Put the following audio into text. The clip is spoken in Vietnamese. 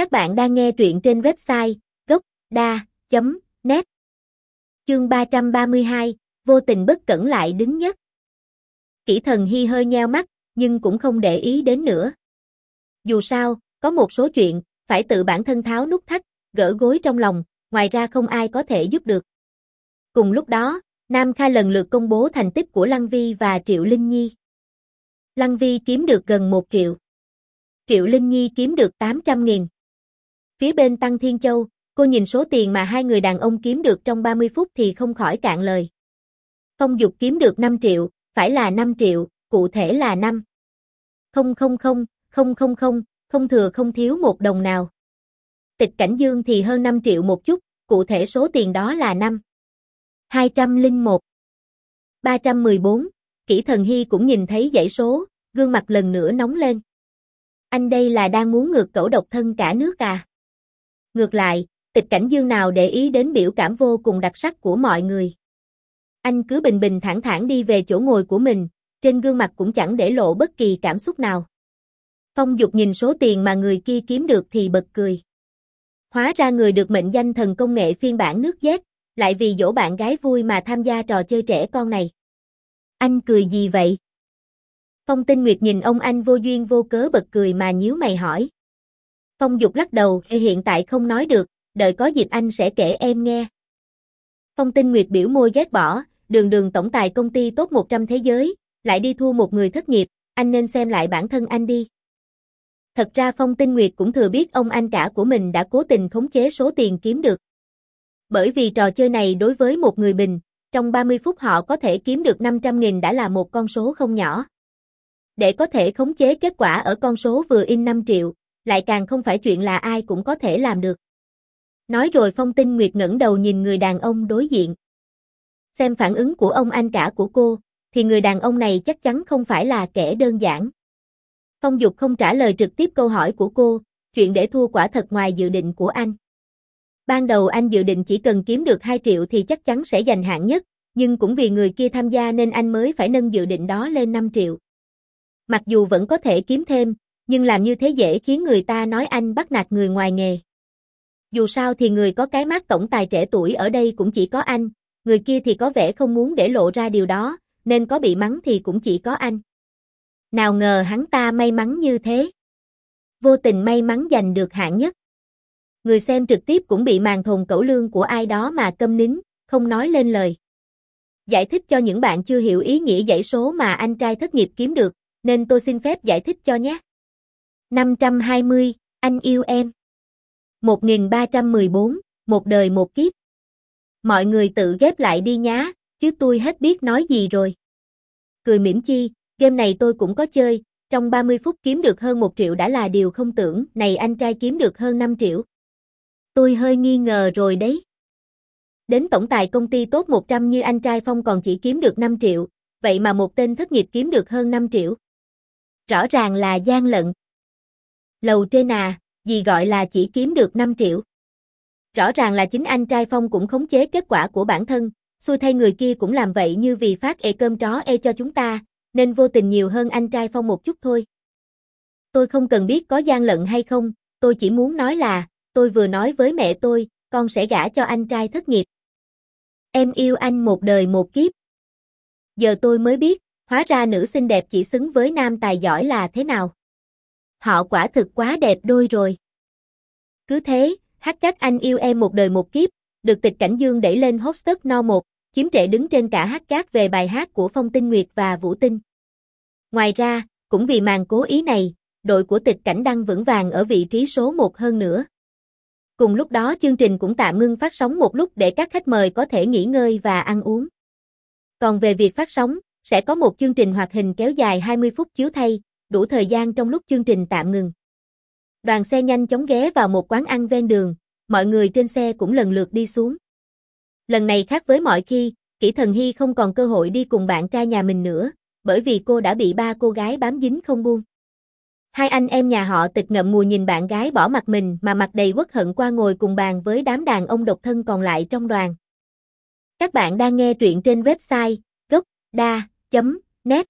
Các bạn đang nghe truyện trên website gocda.net Chương 332, vô tình bất cẩn lại đứng nhất. Kỷ thần hy hơi nheo mắt, nhưng cũng không để ý đến nữa. Dù sao, có một số chuyện, phải tự bản thân tháo nút thắt, gỡ gối trong lòng, ngoài ra không ai có thể giúp được. Cùng lúc đó, Nam Kha lần lượt công bố thành tích của Lăng Vi và Triệu Linh Nhi. Lăng Vi kiếm được gần 1 triệu. Triệu Linh Nhi kiếm được 800 nghìn. Phía bên Tăng Thiên Châu, cô nhìn số tiền mà hai người đàn ông kiếm được trong 30 phút thì không khỏi cạn lời. Phong Dục kiếm được 5 triệu, phải là 5 triệu, cụ thể là 5. Không không không, không không không, không thừa không thiếu một đồng nào. Tịch Cảnh Dương thì hơn 5 triệu một chút, cụ thể số tiền đó là 5. 201 314, Kỷ Thần Hy cũng nhìn thấy dãy số, gương mặt lần nữa nóng lên. Anh đây là đang muốn ngược cẩu độc thân cả nước à? Ngược lại, tịch cảnh dương nào để ý đến biểu cảm vô cùng đặc sắc của mọi người. Anh cứ bình bình thản thản đi về chỗ ngồi của mình, trên gương mặt cũng chẳng để lộ bất kỳ cảm xúc nào. Phong Dục nhìn số tiền mà người kia kiếm được thì bật cười. Hóa ra người được mệnh danh thần công nghệ phiên bản nước Z, lại vì dỗ bạn gái vui mà tham gia trò chơi trẻ con này. Anh cười gì vậy? Phong Tinh Nguyệt nhìn ông anh vô duyên vô cớ bật cười mà nhíu mày hỏi. Phong Dục lắc đầu, hiện tại không nói được, đợi có dịp anh sẽ kể em nghe. Phong Tinh Nguyệt biểu môi ghét bỏ, đường đường tổng tài công ty tốt 100 thế giới, lại đi thua một người thất nghiệp, anh nên xem lại bản thân anh đi. Thật ra Phong Tinh Nguyệt cũng thừa biết ông anh cả của mình đã cố tình khống chế số tiền kiếm được. Bởi vì trò chơi này đối với một người bình, trong 30 phút họ có thể kiếm được 500.000 đã là một con số không nhỏ. Để có thể khống chế kết quả ở con số vừa in 5 triệu, lại càng không phải chuyện là ai cũng có thể làm được. Nói rồi Phong Tinh Nguyệt ngẩng đầu nhìn người đàn ông đối diện. Xem phản ứng của ông anh cả của cô, thì người đàn ông này chắc chắn không phải là kẻ đơn giản. Phong Dục không trả lời trực tiếp câu hỏi của cô, chuyện để thua quả thật ngoài dự định của anh. Ban đầu anh dự định chỉ cần kiếm được 2 triệu thì chắc chắn sẽ giành hạng nhất, nhưng cũng vì người kia tham gia nên anh mới phải nâng dự định đó lên 5 triệu. Mặc dù vẫn có thể kiếm thêm, nhưng làm như thế dễ khiến người ta nói anh bắt nạt người ngoài nghề. Dù sao thì người có cái mát tổng tài trẻ tuổi ở đây cũng chỉ có anh, người kia thì có vẻ không muốn để lộ ra điều đó, nên có bị mắng thì cũng chỉ có anh. Nào ngờ hắn ta may mắn như thế. Vô tình may mắn giành được hạng nhất. Người xem trực tiếp cũng bị màn thồn cẩu lương của ai đó mà câm nín, không nói lên lời. Giải thích cho những bạn chưa hiểu ý nghĩa dãy số mà anh trai thất nghiệp kiếm được, nên tôi xin phép giải thích cho nhé. 520, anh yêu em. 1314, một đời một kiếp. Mọi người tự ghép lại đi nhá, chứ tôi hết biết nói gì rồi. Cười mỉm chi, game này tôi cũng có chơi, trong 30 phút kiếm được hơn 1 triệu đã là điều không tưởng, này anh trai kiếm được hơn 5 triệu. Tôi hơi nghi ngờ rồi đấy. Đến tổng tài công ty tốt 100 như anh trai Phong còn chỉ kiếm được 5 triệu, vậy mà một tên thất nghiệp kiếm được hơn 5 triệu. Rõ ràng là gian lận. Lầu trên à, gì gọi là chỉ kiếm được 5 triệu. Rõ ràng là chính anh trai Phong cũng khống chế kết quả của bản thân, xui thay người kia cũng làm vậy như vì phát e cơm chó e cho chúng ta, nên vô tình nhiều hơn anh trai Phong một chút thôi. Tôi không cần biết có gian lận hay không, tôi chỉ muốn nói là, tôi vừa nói với mẹ tôi, con sẽ gả cho anh trai thất nghiệp. Em yêu anh một đời một kiếp. Giờ tôi mới biết, hóa ra nữ xinh đẹp chỉ xứng với nam tài giỏi là thế nào. Họ quả thực quá đẹp đôi rồi. Cứ thế, hát các anh yêu em một đời một kiếp, được tịch cảnh dương đẩy lên hot no 1, chiếm trệ đứng trên cả hát cát về bài hát của Phong Tinh Nguyệt và Vũ Tinh. Ngoài ra, cũng vì màn cố ý này, đội của tịch cảnh đăng vững vàng ở vị trí số 1 hơn nữa. Cùng lúc đó chương trình cũng tạm ngưng phát sóng một lúc để các khách mời có thể nghỉ ngơi và ăn uống. Còn về việc phát sóng, sẽ có một chương trình hoạt hình kéo dài 20 phút chiếu thay, đủ thời gian trong lúc chương trình tạm ngừng. Đoàn xe nhanh chóng ghé vào một quán ăn ven đường, mọi người trên xe cũng lần lượt đi xuống. Lần này khác với mọi khi, Kỷ Thần Hy không còn cơ hội đi cùng bạn trai nhà mình nữa, bởi vì cô đã bị ba cô gái bám dính không buông. Hai anh em nhà họ tịch ngậm ngùi nhìn bạn gái bỏ mặt mình mà mặt đầy uất hận qua ngồi cùng bàn với đám đàn ông độc thân còn lại trong đoàn. Các bạn đang nghe truyện trên website gocda.net